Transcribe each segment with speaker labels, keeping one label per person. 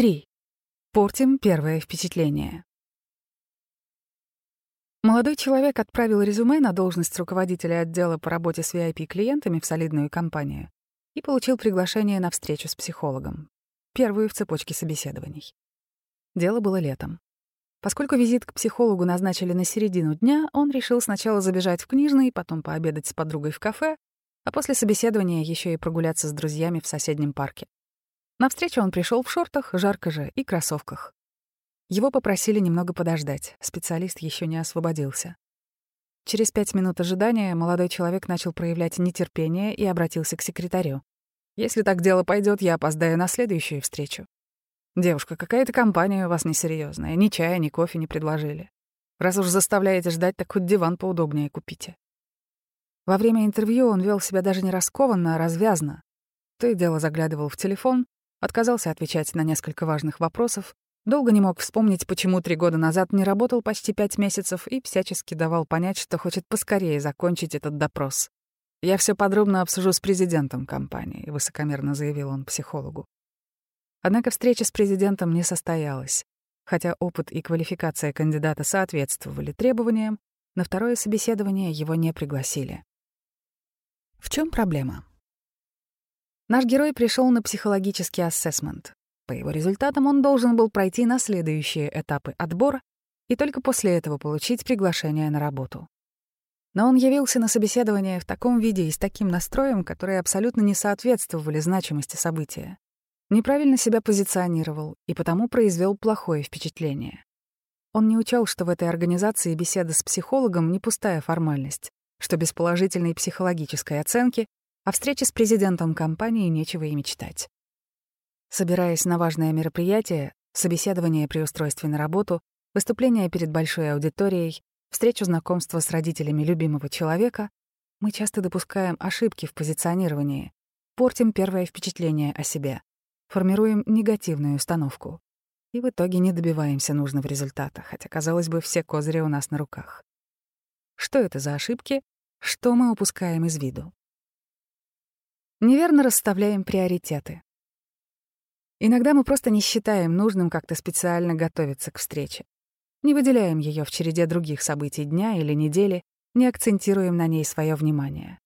Speaker 1: 3. Портим первое впечатление. Молодой человек отправил резюме на должность руководителя отдела по работе с VIP-клиентами в солидную компанию и получил приглашение на встречу с психологом, первую в цепочке собеседований. Дело было летом. Поскольку визит к психологу назначили на середину дня, он решил сначала забежать в книжный, потом пообедать с подругой в кафе, а после собеседования еще и прогуляться с друзьями в соседнем парке. На встречу он пришел в шортах, жарко же, и кроссовках. Его попросили немного подождать, специалист еще не освободился. Через пять минут ожидания молодой человек начал проявлять нетерпение и обратился к секретарю. «Если так дело пойдет, я опоздаю на следующую встречу». «Девушка, какая-то компания у вас несерьезная, ни чая, ни кофе не предложили. Раз уж заставляете ждать, так хоть диван поудобнее купите». Во время интервью он вел себя даже не раскованно, а развязно. То и дело заглядывал в телефон, Отказался отвечать на несколько важных вопросов, долго не мог вспомнить, почему три года назад не работал почти пять месяцев и всячески давал понять, что хочет поскорее закончить этот допрос. «Я все подробно обсужу с президентом компании», — высокомерно заявил он психологу. Однако встреча с президентом не состоялась. Хотя опыт и квалификация кандидата соответствовали требованиям, на второе собеседование его не пригласили. В чем проблема? Наш герой пришел на психологический ассессмент. По его результатам он должен был пройти на следующие этапы отбора и только после этого получить приглашение на работу. Но он явился на собеседование в таком виде и с таким настроем, которые абсолютно не соответствовали значимости события. Неправильно себя позиционировал и потому произвел плохое впечатление. Он не учел, что в этой организации беседа с психологом — не пустая формальность, что без положительной психологической оценки о встрече с президентом компании нечего и мечтать. Собираясь на важное мероприятие, собеседование при устройстве на работу, выступление перед большой аудиторией, встречу знакомства с родителями любимого человека, мы часто допускаем ошибки в позиционировании, портим первое впечатление о себе, формируем негативную установку и в итоге не добиваемся нужного результата, хотя, казалось бы, все козыри у нас на руках. Что это за ошибки? Что мы упускаем из виду? Неверно расставляем приоритеты. Иногда мы просто не считаем нужным как-то специально готовиться к встрече. Не выделяем ее в череде других событий дня или недели, не акцентируем на ней свое внимание.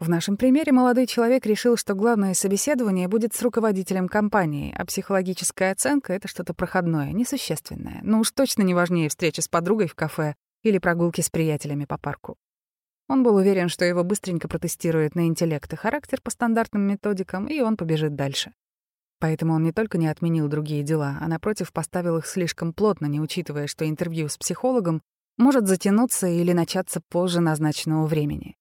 Speaker 1: В нашем примере молодой человек решил, что главное собеседование будет с руководителем компании, а психологическая оценка — это что-то проходное, несущественное. Ну уж точно не важнее встречи с подругой в кафе или прогулки с приятелями по парку. Он был уверен, что его быстренько протестируют на интеллект и характер по стандартным методикам, и он побежит дальше. Поэтому он не только не отменил другие дела, а напротив поставил их слишком плотно, не учитывая, что интервью с психологом может затянуться или начаться позже назначенного времени.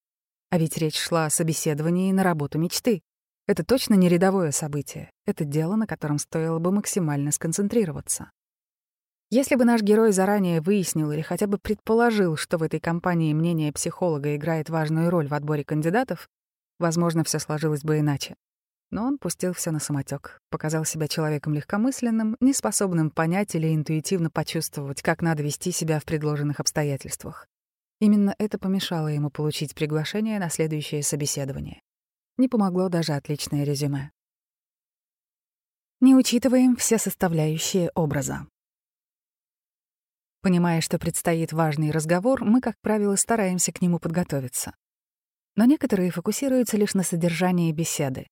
Speaker 1: А ведь речь шла о собеседовании на работу мечты. Это точно не рядовое событие. Это дело, на котором стоило бы максимально сконцентрироваться. Если бы наш герой заранее выяснил или хотя бы предположил, что в этой компании мнение психолога играет важную роль в отборе кандидатов, возможно, все сложилось бы иначе. Но он пустил все на самотек, показал себя человеком легкомысленным, неспособным понять или интуитивно почувствовать, как надо вести себя в предложенных обстоятельствах. Именно это помешало ему получить приглашение на следующее собеседование. Не помогло даже отличное резюме. Не учитываем все составляющие образа. Понимая, что предстоит важный разговор, мы, как правило, стараемся к нему подготовиться. Но некоторые фокусируются лишь на содержании беседы,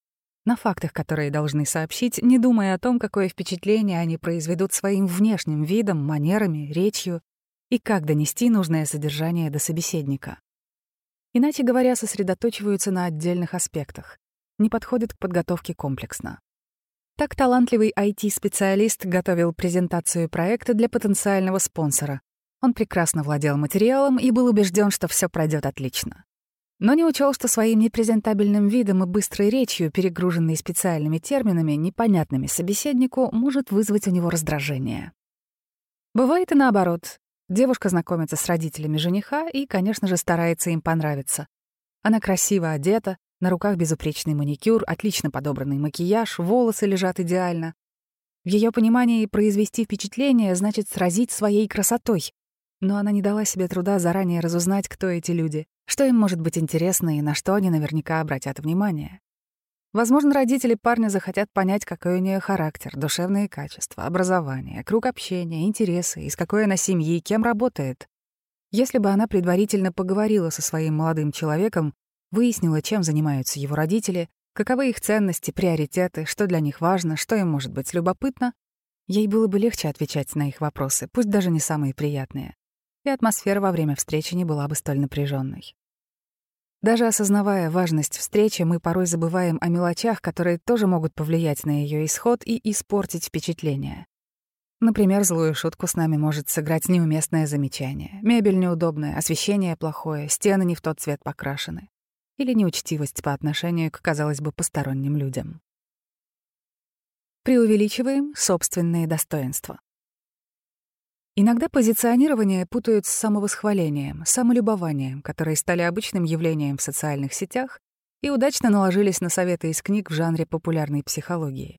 Speaker 1: на фактах, которые должны сообщить, не думая о том, какое впечатление они произведут своим внешним видом, манерами, речью и как донести нужное содержание до собеседника. Иначе говоря, сосредоточиваются на отдельных аспектах, не подходят к подготовке комплексно. Так талантливый IT-специалист готовил презентацию проекта для потенциального спонсора. Он прекрасно владел материалом и был убежден, что все пройдет отлично. Но не учел, что своим непрезентабельным видом и быстрой речью, перегруженной специальными терминами, непонятными собеседнику, может вызвать у него раздражение. Бывает и наоборот. Девушка знакомится с родителями жениха и, конечно же, старается им понравиться. Она красиво одета, на руках безупречный маникюр, отлично подобранный макияж, волосы лежат идеально. В ее понимании произвести впечатление значит сразить своей красотой. Но она не дала себе труда заранее разузнать, кто эти люди, что им может быть интересно и на что они наверняка обратят внимание. Возможно, родители парня захотят понять, какой у нее характер, душевные качества, образование, круг общения, интересы, из какой она семьи, кем работает. Если бы она предварительно поговорила со своим молодым человеком, выяснила, чем занимаются его родители, каковы их ценности, приоритеты, что для них важно, что им может быть любопытно, ей было бы легче отвечать на их вопросы, пусть даже не самые приятные. И атмосфера во время встречи не была бы столь напряженной. Даже осознавая важность встречи, мы порой забываем о мелочах, которые тоже могут повлиять на ее исход и испортить впечатление. Например, злую шутку с нами может сыграть неуместное замечание. Мебель неудобная, освещение плохое, стены не в тот цвет покрашены. Или неучтивость по отношению к, казалось бы, посторонним людям. Преувеличиваем собственные достоинства. Иногда позиционирование путают с самовосхвалением, самолюбованием, которые стали обычным явлением в социальных сетях и удачно наложились на советы из книг в жанре популярной психологии.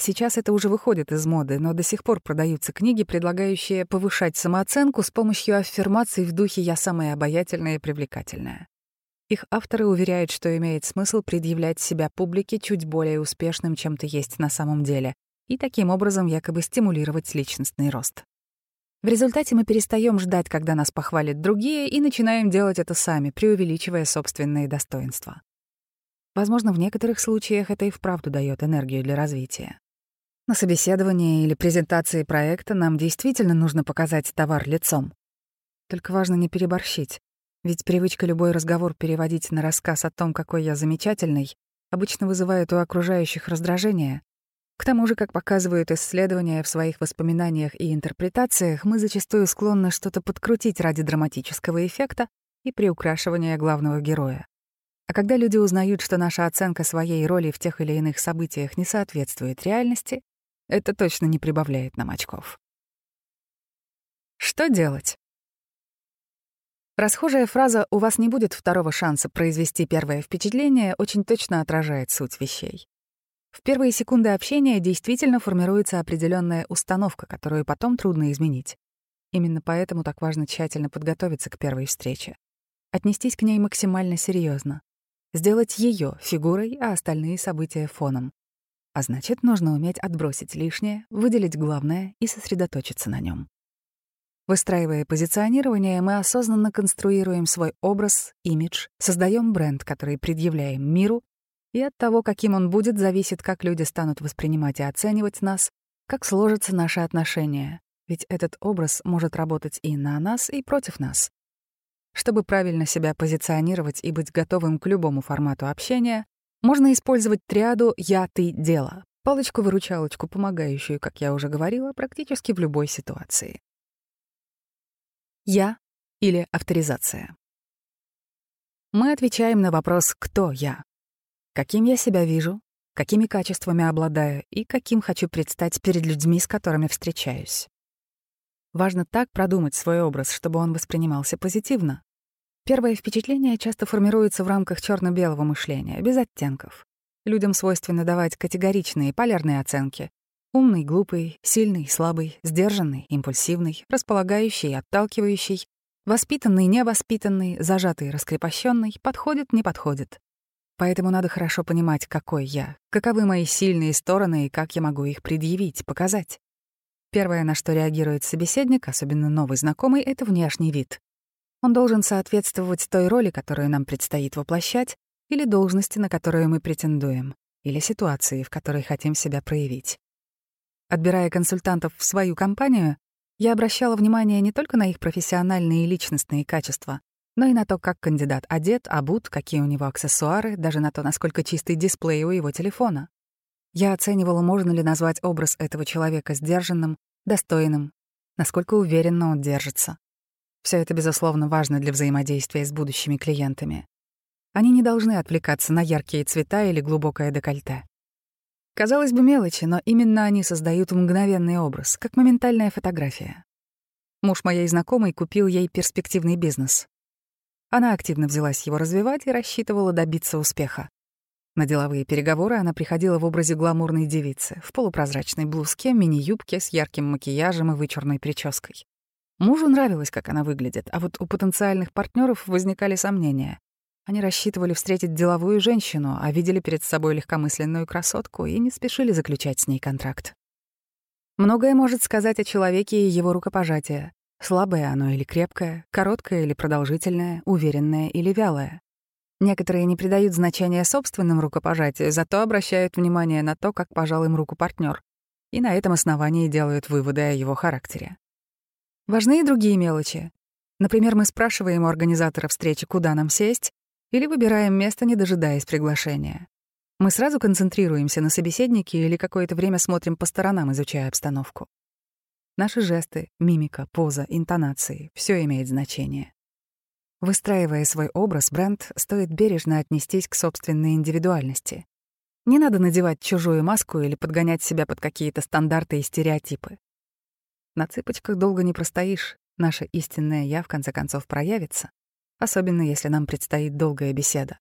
Speaker 1: Сейчас это уже выходит из моды, но до сих пор продаются книги, предлагающие повышать самооценку с помощью аффирмаций в духе «я самая обаятельная и привлекательная». Их авторы уверяют, что имеет смысл предъявлять себя публике чуть более успешным, чем ты есть на самом деле, и таким образом якобы стимулировать личностный рост. В результате мы перестаем ждать, когда нас похвалят другие, и начинаем делать это сами, преувеличивая собственные достоинства. Возможно, в некоторых случаях это и вправду дает энергию для развития. На собеседовании или презентации проекта нам действительно нужно показать товар лицом. Только важно не переборщить, ведь привычка любой разговор переводить на рассказ о том, какой я замечательный, обычно вызывает у окружающих раздражение, к тому же, как показывают исследования в своих воспоминаниях и интерпретациях, мы зачастую склонны что-то подкрутить ради драматического эффекта и приукрашивания главного героя. А когда люди узнают, что наша оценка своей роли в тех или иных событиях не соответствует реальности, это точно не прибавляет нам очков. Что делать? Расхожая фраза «у вас не будет второго шанса произвести первое впечатление» очень точно отражает суть вещей. В первые секунды общения действительно формируется определенная установка, которую потом трудно изменить. Именно поэтому так важно тщательно подготовиться к первой встрече. Отнестись к ней максимально серьезно, Сделать ее фигурой, а остальные события — фоном. А значит, нужно уметь отбросить лишнее, выделить главное и сосредоточиться на нем. Выстраивая позиционирование, мы осознанно конструируем свой образ, имидж, создаем бренд, который предъявляем миру и от того, каким он будет, зависит, как люди станут воспринимать и оценивать нас, как сложатся наши отношения. Ведь этот образ может работать и на нас, и против нас. Чтобы правильно себя позиционировать и быть готовым к любому формату общения, можно использовать триаду «я, ты, дело», палочку-выручалочку, помогающую, как я уже говорила, практически в любой ситуации. «Я» или авторизация. Мы отвечаем на вопрос «кто я?», каким я себя вижу, какими качествами обладаю и каким хочу предстать перед людьми, с которыми встречаюсь. Важно так продумать свой образ, чтобы он воспринимался позитивно. Первое впечатление часто формируется в рамках черно белого мышления, без оттенков. Людям свойственно давать категоричные полярные оценки. Умный, глупый, сильный, слабый, сдержанный, импульсивный, располагающий, отталкивающий, воспитанный, невоспитанный, зажатый, раскрепощенный, подходит, не подходит. Поэтому надо хорошо понимать, какой я, каковы мои сильные стороны и как я могу их предъявить, показать. Первое, на что реагирует собеседник, особенно новый знакомый, — это внешний вид. Он должен соответствовать той роли, которую нам предстоит воплощать, или должности, на которую мы претендуем, или ситуации, в которой хотим себя проявить. Отбирая консультантов в свою компанию, я обращала внимание не только на их профессиональные и личностные качества, но и на то, как кандидат одет, обут, какие у него аксессуары, даже на то, насколько чистый дисплей у его телефона. Я оценивала, можно ли назвать образ этого человека сдержанным, достойным, насколько уверенно он держится. Все это, безусловно, важно для взаимодействия с будущими клиентами. Они не должны отвлекаться на яркие цвета или глубокое декольте. Казалось бы, мелочи, но именно они создают мгновенный образ, как моментальная фотография. Муж моей знакомой купил ей перспективный бизнес. Она активно взялась его развивать и рассчитывала добиться успеха. На деловые переговоры она приходила в образе гламурной девицы, в полупрозрачной блузке, мини-юбке с ярким макияжем и вычурной прической. Мужу нравилось, как она выглядит, а вот у потенциальных партнеров возникали сомнения. Они рассчитывали встретить деловую женщину, а видели перед собой легкомысленную красотку и не спешили заключать с ней контракт. Многое может сказать о человеке и его рукопожатие. Слабое оно или крепкое, короткое или продолжительное, уверенное или вялое. Некоторые не придают значения собственным рукопожатию, зато обращают внимание на то, как пожал им руку партнер, и на этом основании делают выводы о его характере. Важны и другие мелочи. Например, мы спрашиваем у организатора встречи, куда нам сесть, или выбираем место, не дожидаясь приглашения. Мы сразу концентрируемся на собеседнике или какое-то время смотрим по сторонам, изучая обстановку. Наши жесты, мимика, поза, интонации — все имеет значение. Выстраивая свой образ, бренд стоит бережно отнестись к собственной индивидуальности. Не надо надевать чужую маску или подгонять себя под какие-то стандарты и стереотипы. На цыпочках долго не простоишь, наша истинная «я» в конце концов проявится, особенно если нам предстоит долгая беседа.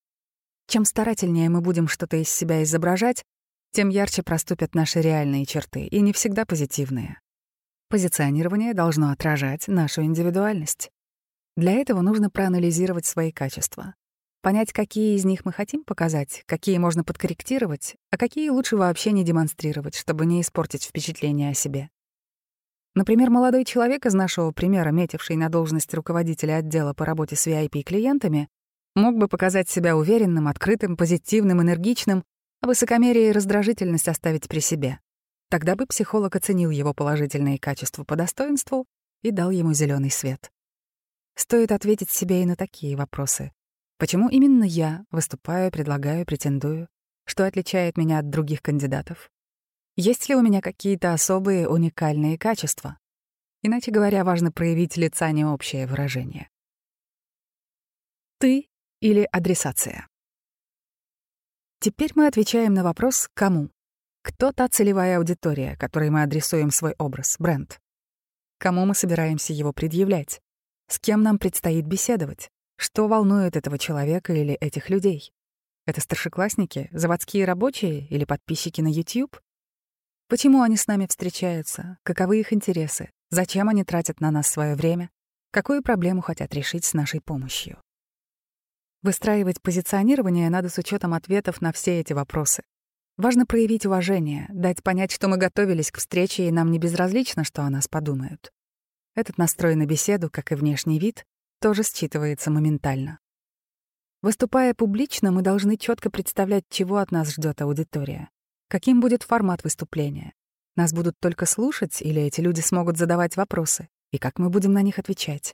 Speaker 1: Чем старательнее мы будем что-то из себя изображать, тем ярче проступят наши реальные черты, и не всегда позитивные. Позиционирование должно отражать нашу индивидуальность. Для этого нужно проанализировать свои качества. Понять, какие из них мы хотим показать, какие можно подкорректировать, а какие лучше вообще не демонстрировать, чтобы не испортить впечатление о себе. Например, молодой человек из нашего примера, метивший на должность руководителя отдела по работе с VIP-клиентами, мог бы показать себя уверенным, открытым, позитивным, энергичным, а высокомерие и раздражительность оставить при себе. Тогда бы психолог оценил его положительные качества по достоинству и дал ему зеленый свет. Стоит ответить себе и на такие вопросы. Почему именно я выступаю, предлагаю, претендую? Что отличает меня от других кандидатов? Есть ли у меня какие-то особые уникальные качества? Иначе говоря, важно проявить лица не общее выражение. Ты или адресация? Теперь мы отвечаем на вопрос «кому?». Кто та целевая аудитория, которой мы адресуем свой образ, бренд? Кому мы собираемся его предъявлять? С кем нам предстоит беседовать? Что волнует этого человека или этих людей? Это старшеклассники, заводские рабочие или подписчики на YouTube? Почему они с нами встречаются? Каковы их интересы? Зачем они тратят на нас свое время? Какую проблему хотят решить с нашей помощью? Выстраивать позиционирование надо с учетом ответов на все эти вопросы. Важно проявить уважение, дать понять, что мы готовились к встрече, и нам не безразлично, что о нас подумают. Этот настрой на беседу, как и внешний вид, тоже считывается моментально. Выступая публично, мы должны четко представлять, чего от нас ждет аудитория. Каким будет формат выступления? Нас будут только слушать или эти люди смогут задавать вопросы? И как мы будем на них отвечать?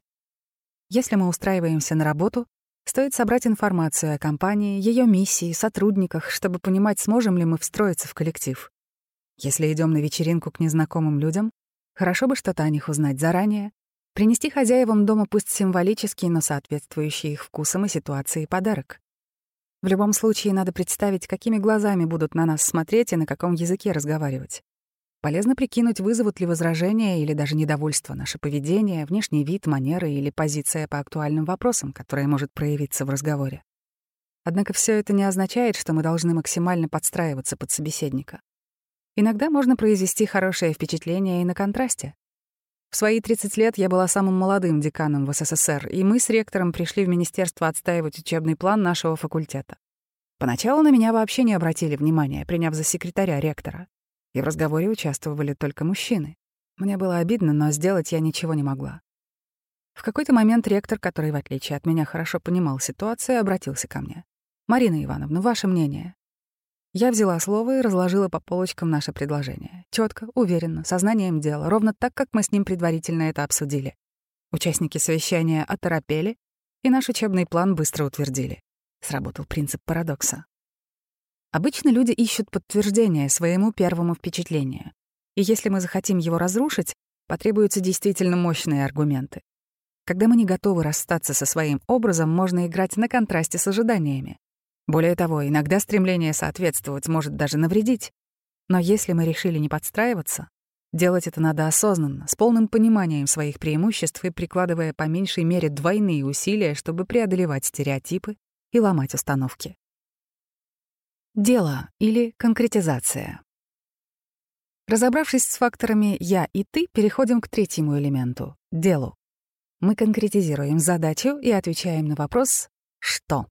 Speaker 1: Если мы устраиваемся на работу, стоит собрать информацию о компании, ее миссии, сотрудниках, чтобы понимать, сможем ли мы встроиться в коллектив. Если идем на вечеринку к незнакомым людям, Хорошо бы что-то о них узнать заранее, принести хозяевам дома пусть символический, но соответствующий их вкусам и ситуации подарок. В любом случае надо представить, какими глазами будут на нас смотреть и на каком языке разговаривать. Полезно прикинуть, вызовут ли возражения или даже недовольство наше поведение, внешний вид, манеры или позиция по актуальным вопросам, которая может проявиться в разговоре. Однако все это не означает, что мы должны максимально подстраиваться под собеседника. Иногда можно произвести хорошее впечатление и на контрасте. В свои 30 лет я была самым молодым деканом в СССР, и мы с ректором пришли в министерство отстаивать учебный план нашего факультета. Поначалу на меня вообще не обратили внимания, приняв за секретаря ректора. И в разговоре участвовали только мужчины. Мне было обидно, но сделать я ничего не могла. В какой-то момент ректор, который, в отличие от меня, хорошо понимал ситуацию, обратился ко мне. «Марина Ивановна, ваше мнение?» Я взяла слово и разложила по полочкам наше предложение. Четко, уверенно, сознанием дела, ровно так, как мы с ним предварительно это обсудили. Участники совещания оторопели, и наш учебный план быстро утвердили. Сработал принцип парадокса. Обычно люди ищут подтверждение своему первому впечатлению. И если мы захотим его разрушить, потребуются действительно мощные аргументы. Когда мы не готовы расстаться со своим образом, можно играть на контрасте с ожиданиями. Более того, иногда стремление соответствовать может даже навредить. Но если мы решили не подстраиваться, делать это надо осознанно, с полным пониманием своих преимуществ и прикладывая по меньшей мере двойные усилия, чтобы преодолевать стереотипы и ломать установки. Дело или конкретизация. Разобравшись с факторами «я» и «ты», переходим к третьему элементу — делу. Мы конкретизируем задачу и отвечаем на вопрос «что?».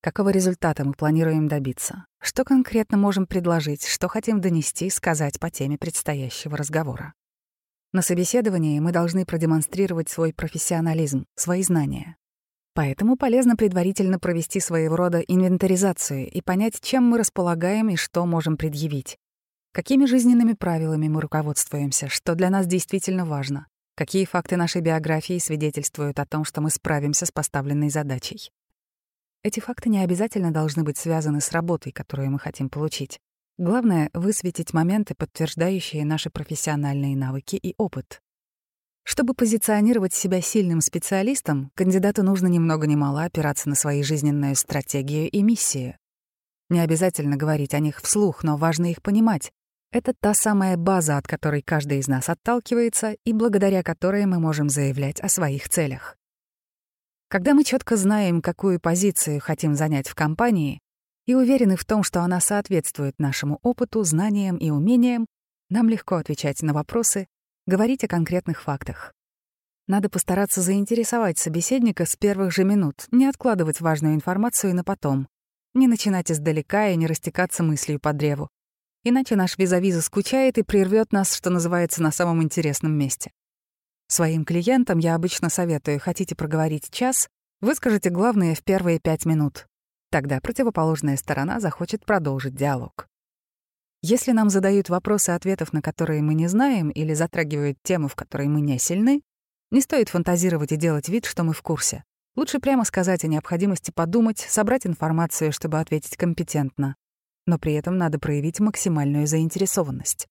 Speaker 1: Какого результата мы планируем добиться, что конкретно можем предложить, что хотим донести, сказать по теме предстоящего разговора. На собеседовании мы должны продемонстрировать свой профессионализм, свои знания. Поэтому полезно предварительно провести своего рода инвентаризацию и понять, чем мы располагаем и что можем предъявить. Какими жизненными правилами мы руководствуемся, что для нас действительно важно, какие факты нашей биографии свидетельствуют о том, что мы справимся с поставленной задачей. Эти факты не обязательно должны быть связаны с работой, которую мы хотим получить. Главное — высветить моменты, подтверждающие наши профессиональные навыки и опыт. Чтобы позиционировать себя сильным специалистом, кандидату нужно ни много ни мало опираться на свою жизненную стратегию и миссию. Не обязательно говорить о них вслух, но важно их понимать. Это та самая база, от которой каждый из нас отталкивается и благодаря которой мы можем заявлять о своих целях. Когда мы четко знаем, какую позицию хотим занять в компании, и уверены в том, что она соответствует нашему опыту, знаниям и умениям, нам легко отвечать на вопросы, говорить о конкретных фактах. Надо постараться заинтересовать собеседника с первых же минут, не откладывать важную информацию на потом, не начинать издалека и не растекаться мыслью по древу. Иначе наш визави заскучает и прервет нас, что называется, на самом интересном месте. Своим клиентам я обычно советую, хотите проговорить час, выскажите главное в первые пять минут. Тогда противоположная сторона захочет продолжить диалог. Если нам задают вопросы, ответов на которые мы не знаем, или затрагивают тему, в которой мы не сильны, не стоит фантазировать и делать вид, что мы в курсе. Лучше прямо сказать о необходимости подумать, собрать информацию, чтобы ответить компетентно. Но при этом надо проявить максимальную заинтересованность.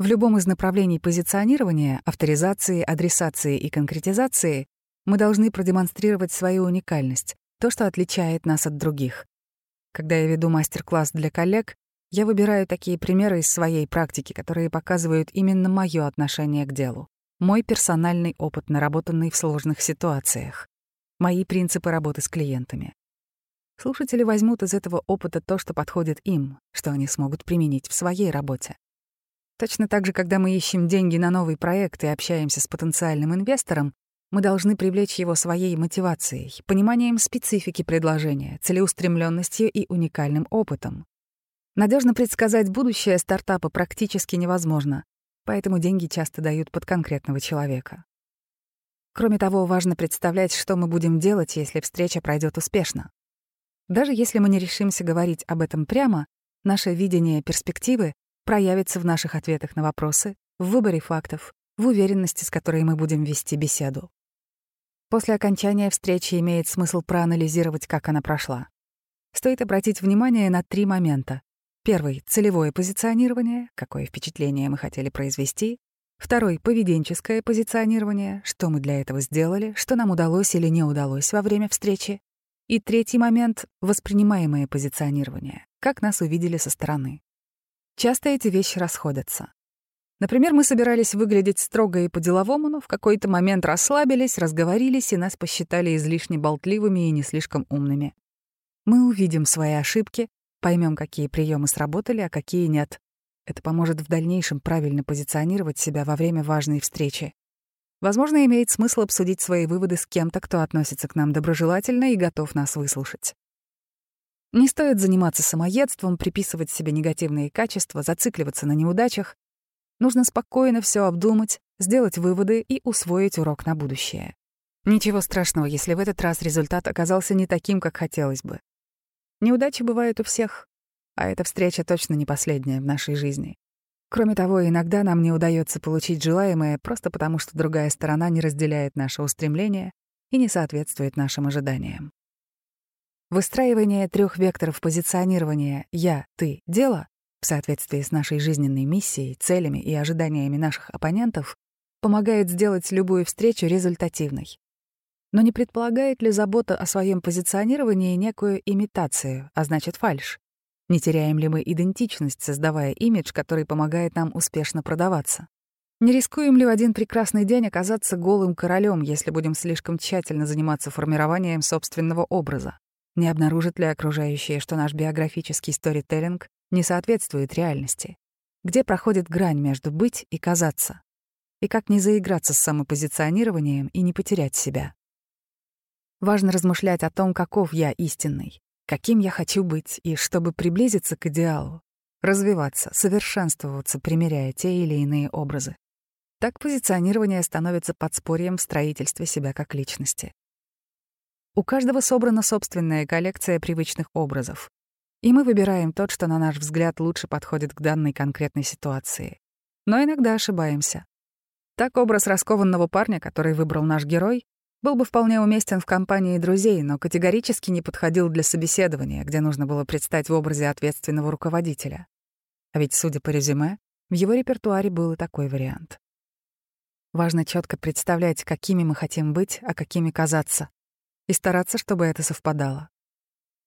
Speaker 1: В любом из направлений позиционирования, авторизации, адресации и конкретизации мы должны продемонстрировать свою уникальность, то, что отличает нас от других. Когда я веду мастер-класс для коллег, я выбираю такие примеры из своей практики, которые показывают именно мое отношение к делу, мой персональный опыт, наработанный в сложных ситуациях, мои принципы работы с клиентами. Слушатели возьмут из этого опыта то, что подходит им, что они смогут применить в своей работе. Точно так же, когда мы ищем деньги на новый проект и общаемся с потенциальным инвестором, мы должны привлечь его своей мотивацией, пониманием специфики предложения, целеустремленностью и уникальным опытом. Надежно предсказать будущее стартапа практически невозможно, поэтому деньги часто дают под конкретного человека. Кроме того, важно представлять, что мы будем делать, если встреча пройдет успешно. Даже если мы не решимся говорить об этом прямо, наше видение перспективы проявится в наших ответах на вопросы, в выборе фактов, в уверенности, с которой мы будем вести беседу. После окончания встречи имеет смысл проанализировать, как она прошла. Стоит обратить внимание на три момента. Первый — целевое позиционирование, какое впечатление мы хотели произвести. Второй — поведенческое позиционирование, что мы для этого сделали, что нам удалось или не удалось во время встречи. И третий момент — воспринимаемое позиционирование, как нас увидели со стороны. Часто эти вещи расходятся. Например, мы собирались выглядеть строго и по-деловому, но в какой-то момент расслабились, разговорились, и нас посчитали излишне болтливыми и не слишком умными. Мы увидим свои ошибки, поймем, какие приемы сработали, а какие нет. Это поможет в дальнейшем правильно позиционировать себя во время важной встречи. Возможно, имеет смысл обсудить свои выводы с кем-то, кто относится к нам доброжелательно и готов нас выслушать. Не стоит заниматься самоедством, приписывать себе негативные качества, зацикливаться на неудачах. Нужно спокойно все обдумать, сделать выводы и усвоить урок на будущее. Ничего страшного, если в этот раз результат оказался не таким, как хотелось бы. Неудачи бывают у всех, а эта встреча точно не последняя в нашей жизни. Кроме того, иногда нам не удается получить желаемое просто потому, что другая сторона не разделяет наше устремление и не соответствует нашим ожиданиям. Выстраивание трех векторов позиционирования «я», «ты», «дело» в соответствии с нашей жизненной миссией, целями и ожиданиями наших оппонентов, помогает сделать любую встречу результативной. Но не предполагает ли забота о своем позиционировании некую имитацию, а значит фальшь? Не теряем ли мы идентичность, создавая имидж, который помогает нам успешно продаваться? Не рискуем ли в один прекрасный день оказаться голым королем, если будем слишком тщательно заниматься формированием собственного образа? Не обнаружит ли окружающие, что наш биографический сторителлинг не соответствует реальности. Где проходит грань между быть и казаться? И как не заиграться с самопозиционированием и не потерять себя? Важно размышлять о том, каков я истинный, каким я хочу быть, и чтобы приблизиться к идеалу, развиваться, совершенствоваться, примеряя те или иные образы. Так позиционирование становится подспорьем в строительстве себя как личности. У каждого собрана собственная коллекция привычных образов, и мы выбираем тот, что, на наш взгляд, лучше подходит к данной конкретной ситуации. Но иногда ошибаемся. Так образ раскованного парня, который выбрал наш герой, был бы вполне уместен в компании друзей, но категорически не подходил для собеседования, где нужно было предстать в образе ответственного руководителя. А ведь, судя по резюме, в его репертуаре был и такой вариант. Важно четко представлять, какими мы хотим быть, а какими казаться, и стараться, чтобы это совпадало.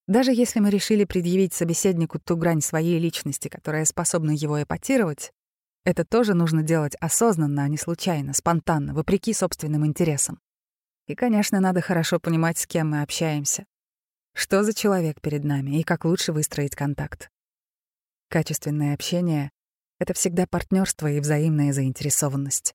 Speaker 1: Даже если мы решили предъявить собеседнику ту грань своей личности, которая способна его эпатировать, это тоже нужно делать осознанно, а не случайно, спонтанно, вопреки собственным интересам. И, конечно, надо хорошо понимать, с кем мы общаемся. Что за человек перед нами и как лучше выстроить контакт. Качественное общение — это всегда партнерство и взаимная заинтересованность.